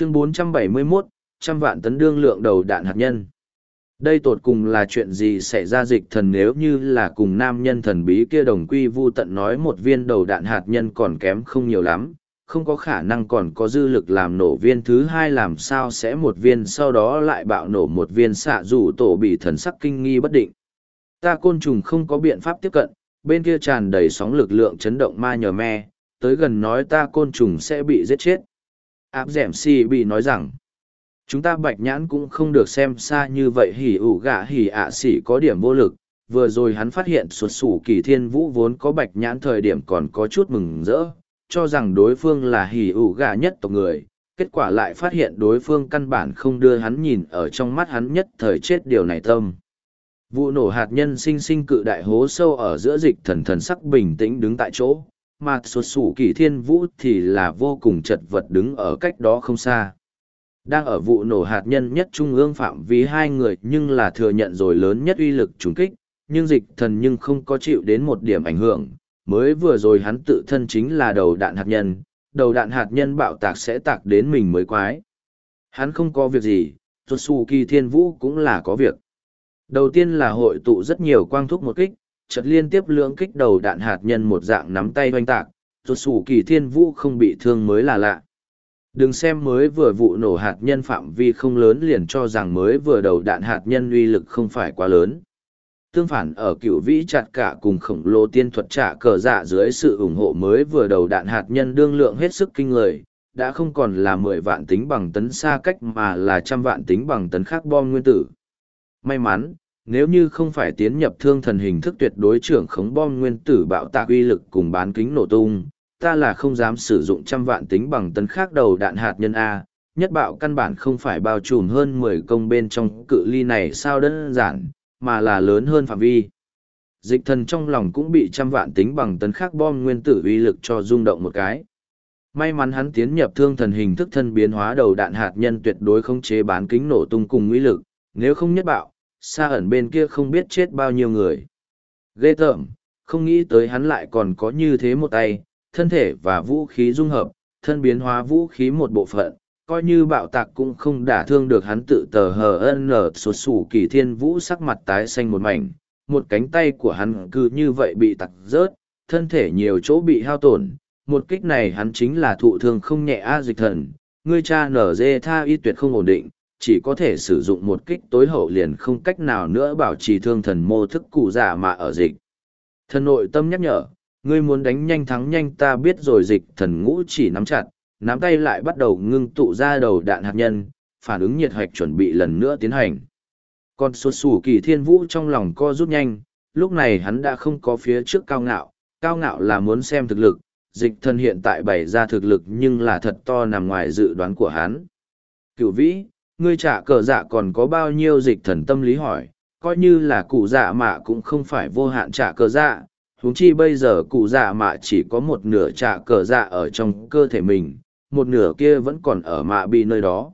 chương 471, trăm vạn tấn đương lượng đầu đạn hạt nhân. Đây tột cùng là chuyện gì xảy ra dịch thần nếu như là cùng nam nhân thần bí kia đồng quy vu tận nói một viên đầu đạn hạt nhân còn kém không nhiều lắm, không có khả năng còn có dư lực làm nổ viên thứ hai làm sao sẽ một viên sau đó lại bạo nổ một viên xạ dù tổ bị thần sắc kinh nghi bất định. Ta côn trùng không có biện pháp tiếp cận, bên kia tràn đầy sóng lực lượng chấn động ma nhờ me, tới gần nói ta côn trùng sẽ bị giết chết. Áp dẻm si bị nói rằng, chúng ta bạch nhãn cũng không được xem xa như vậy hỉ ủ gạ hỉ ạ à xỉ có điểm vô lực. Vừa rồi hắn phát hiện xuất sủ kỳ thiên vũ vốn có bạch nhãn thời điểm còn có chút mừng rỡ cho rằng đối phương là hỉ ủ gạ nhất tộc người. Kết quả lại phát hiện đối phương căn bản không đưa hắn nhìn ở trong mắt hắn nhất thời chết điều này tâm. Vụ nổ hạt nhân sinh sinh cự đại hố sâu ở giữa dịch thần thần sắc bình tĩnh đứng tại chỗ mà xuất Sủ kỳ thiên vũ thì là vô cùng chật vật đứng ở cách đó không xa đang ở vụ nổ hạt nhân nhất trung ương phạm vi hai người nhưng là thừa nhận rồi lớn nhất uy lực trùng kích, nhưng dịch thần nhưng không có chịu đến một điểm ảnh hưởng. Mới vừa rồi hắn tự thân chính là đầu đạn hạt nhân, đầu đạn hạt nhân bạo tạc sẽ tạc đến mình mới quái. Hắn không có việc gì, Kỳ Thiên Vũ cũng là có việc. Đầu tiên là hội tụ rất nhiều quang thúc một kích, chợt liên tiếp lưỡng kích đầu đạn hạt nhân một dạng nắm tay oanh tạc, Kỳ Thiên Vũ không bị thương mới là lạ. Đừng xem mới vừa vụ nổ hạt nhân phạm vi không lớn liền cho rằng mới vừa đầu đạn hạt nhân uy lực không phải quá lớn. Tương phản ở cựu vĩ chặt cả cùng khổng lồ tiên thuật trả cờ dạ dưới sự ủng hộ mới vừa đầu đạn hạt nhân đương lượng hết sức kinh người, đã không còn là mười vạn tính bằng tấn xa cách mà là trăm vạn tính bằng tấn khác bom nguyên tử. May mắn, nếu như không phải tiến nhập thương thần hình thức tuyệt đối trưởng khống bom nguyên tử bạo tạc uy lực cùng bán kính nổ tung, ta là không dám sử dụng trăm vạn tính bằng tấn khác đầu đạn hạt nhân A, nhất bạo căn bản không phải bao trùm hơn mười công bên trong cự ly này sao đơn giản, mà là lớn hơn phạm vi. Dịch thần trong lòng cũng bị trăm vạn tính bằng tấn khác bom nguyên tử uy lực cho rung động một cái. May mắn hắn tiến nhập thương thần hình thức thân biến hóa đầu đạn hạt nhân tuyệt đối không chế bán kính nổ tung cùng uy lực, nếu không nhất bạo, xa ẩn bên kia không biết chết bao nhiêu người. Ghê tởm, không nghĩ tới hắn lại còn có như thế một tay, thân thể và vũ khí dung hợp, thân biến hóa vũ khí một bộ phận, coi như bạo tạc cũng không đả thương được hắn tự tờ hờ nở sụt sủ kỳ thiên vũ sắc mặt tái xanh một mảnh, một cánh tay của hắn cứ như vậy bị tặc rớt, thân thể nhiều chỗ bị hao tổn, một kích này hắn chính là thụ thương không nhẹ a dịch thần, ngươi cha nở dê tha y tuyệt không ổn định, chỉ có thể sử dụng một kích tối hậu liền không cách nào nữa bảo trì thương thần mô thức cụ giả mà ở dịch. Thần nội tâm nhắc nhở, Ngươi muốn đánh nhanh thắng nhanh ta biết rồi dịch thần ngũ chỉ nắm chặt, nắm tay lại bắt đầu ngưng tụ ra đầu đạn hạt nhân, phản ứng nhiệt hoạch chuẩn bị lần nữa tiến hành. Còn sụt sủ kỳ thiên vũ trong lòng co rút nhanh, lúc này hắn đã không có phía trước cao ngạo, cao ngạo là muốn xem thực lực, dịch thần hiện tại bày ra thực lực nhưng là thật to nằm ngoài dự đoán của hắn. cửu vĩ, ngươi trả cờ dạ còn có bao nhiêu dịch thần tâm lý hỏi, coi như là cụ dạ mạ cũng không phải vô hạn trả cờ dạ, huống chi bây giờ cụ dạ mạ chỉ có một nửa trả cờ dạ ở trong cơ thể mình một nửa kia vẫn còn ở mạ bị nơi đó.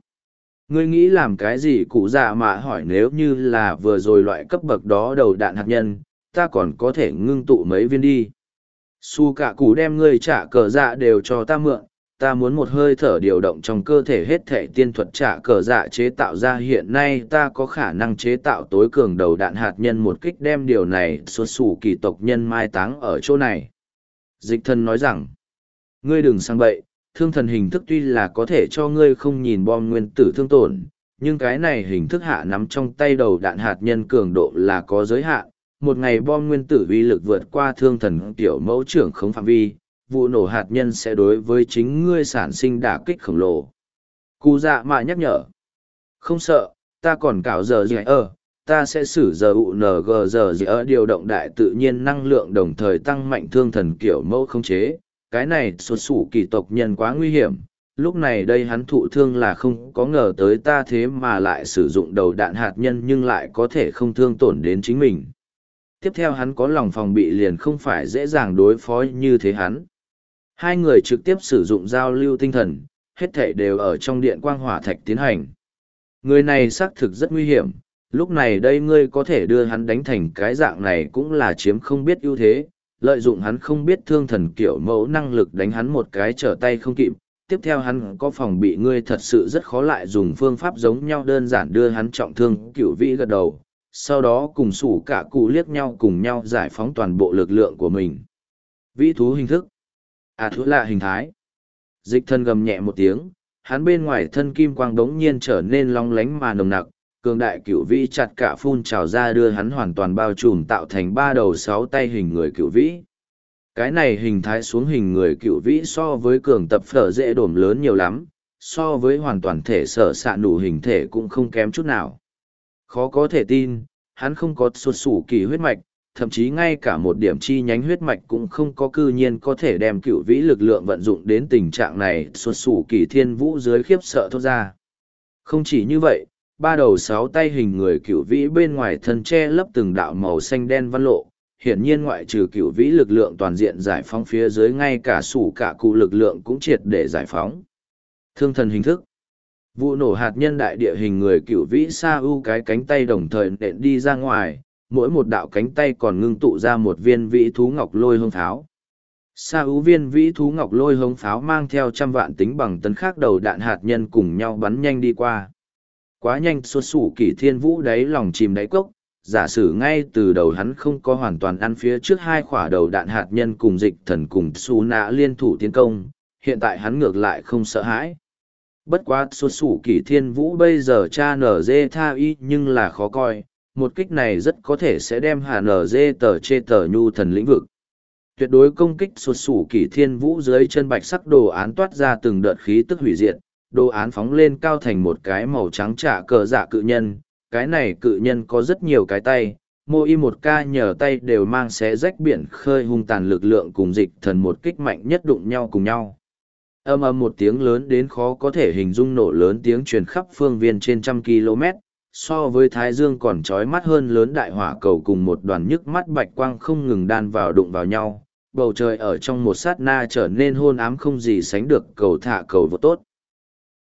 Ngươi nghĩ làm cái gì cụ dạ mạ hỏi nếu như là vừa rồi loại cấp bậc đó đầu đạn hạt nhân ta còn có thể ngưng tụ mấy viên đi. Su cả cụ đem ngươi trả cờ dạ đều cho ta mượn ta muốn một hơi thở điều động trong cơ thể hết thể tiên thuật trả cờ dạ chế tạo ra hiện nay ta có khả năng chế tạo tối cường đầu đạn hạt nhân một kích đem điều này xuất xù kỳ tộc nhân mai táng ở chỗ này. Dịch thần nói rằng, ngươi đừng sang bậy, thương thần hình thức tuy là có thể cho ngươi không nhìn bom nguyên tử thương tổn, nhưng cái này hình thức hạ nắm trong tay đầu đạn hạt nhân cường độ là có giới hạn. Một ngày bom nguyên tử uy lực vượt qua thương thần tiểu mẫu trưởng không phạm vi, vụ nổ hạt nhân sẽ đối với chính ngươi sản sinh đả kích khổng lồ. Cụ dạ mạ nhắc nhở. Không sợ, ta còn cảo giờ gì ở, ta sẽ xử giờ UNG giờ gì ở điều động đại tự nhiên năng lượng đồng thời tăng mạnh thương thần kiểu mẫu không chế. Cái này xuất sủ kỳ tộc nhân quá nguy hiểm. Lúc này đây hắn thụ thương là không có ngờ tới ta thế mà lại sử dụng đầu đạn hạt nhân nhưng lại có thể không thương tổn đến chính mình. Tiếp theo hắn có lòng phòng bị liền không phải dễ dàng đối phó như thế hắn. Hai người trực tiếp sử dụng giao lưu tinh thần, hết thể đều ở trong điện quang hỏa thạch tiến hành. Người này xác thực rất nguy hiểm, lúc này đây ngươi có thể đưa hắn đánh thành cái dạng này cũng là chiếm không biết ưu thế, lợi dụng hắn không biết thương thần kiểu mẫu năng lực đánh hắn một cái trở tay không kịp, tiếp theo hắn có phòng bị ngươi thật sự rất khó lại dùng phương pháp giống nhau đơn giản đưa hắn trọng thương cựu vĩ gật đầu sau đó cùng sủ cả cụ liếc nhau cùng nhau giải phóng toàn bộ lực lượng của mình vĩ thú hình thức à thú lạ hình thái. Dịch thân gầm nhẹ một tiếng, hắn bên ngoài thân kim quang đống nhiên trở nên long lánh mà nồng nặc, cường đại cửu vĩ chặt cả phun trào ra đưa hắn hoàn toàn bao trùm tạo thành ba đầu sáu tay hình người cửu vĩ. Cái này hình thái xuống hình người cửu vĩ so với cường tập phở dễ đổm lớn nhiều lắm, so với hoàn toàn thể sở sạ nụ hình thể cũng không kém chút nào. Khó có thể tin, hắn không có xuất sủ kỳ huyết mạch thậm chí ngay cả một điểm chi nhánh huyết mạch cũng không có cư nhiên có thể đem cựu vĩ lực lượng vận dụng đến tình trạng này, xuất xù kỳ thiên vũ dưới khiếp sợ thốt ra. Không chỉ như vậy, ba đầu sáu tay hình người cựu vĩ bên ngoài thân che lấp từng đạo màu xanh đen văn lộ, hiển nhiên ngoại trừ cựu vĩ lực lượng toàn diện giải phóng phía dưới ngay cả sủ cả cụ lực lượng cũng triệt để giải phóng. Thương thần hình thức. Vụ nổ hạt nhân đại địa hình người cựu vĩ sa u cái cánh tay đồng thời nện đi ra ngoài mỗi một đạo cánh tay còn ngưng tụ ra một viên vĩ thú ngọc lôi hông pháo. Sa ưu viên vĩ thú ngọc lôi hông pháo mang theo trăm vạn tính bằng tấn khác đầu đạn hạt nhân cùng nhau bắn nhanh đi qua. Quá nhanh, xuất sủ kỷ thiên vũ đáy lòng chìm đáy cốc. Giả sử ngay từ đầu hắn không có hoàn toàn ăn phía trước hai khỏa đầu đạn hạt nhân cùng dịch thần cùng xù nạ liên thủ tiến công, hiện tại hắn ngược lại không sợ hãi. Bất quá, xuất sủ kỷ thiên vũ bây giờ cha nở dê tha y nhưng là khó coi một kích này rất có thể sẽ đem hà nở dê tờ chê tờ nhu thần lĩnh vực. Tuyệt đối công kích sụt sủ kỷ thiên vũ dưới chân bạch sắc đồ án toát ra từng đợt khí tức hủy diệt, đồ án phóng lên cao thành một cái màu trắng trả cờ dạ cự nhân, cái này cự nhân có rất nhiều cái tay, mô y một ca nhờ tay đều mang xé rách biển khơi hung tàn lực lượng cùng dịch thần một kích mạnh nhất đụng nhau cùng nhau. Âm âm một tiếng lớn đến khó có thể hình dung nổ lớn tiếng truyền khắp phương viên trên trăm km so với thái dương còn trói mắt hơn lớn đại hỏa cầu cùng một đoàn nhức mắt bạch quang không ngừng đan vào đụng vào nhau. Bầu trời ở trong một sát na trở nên hôn ám không gì sánh được cầu thả cầu vô tốt.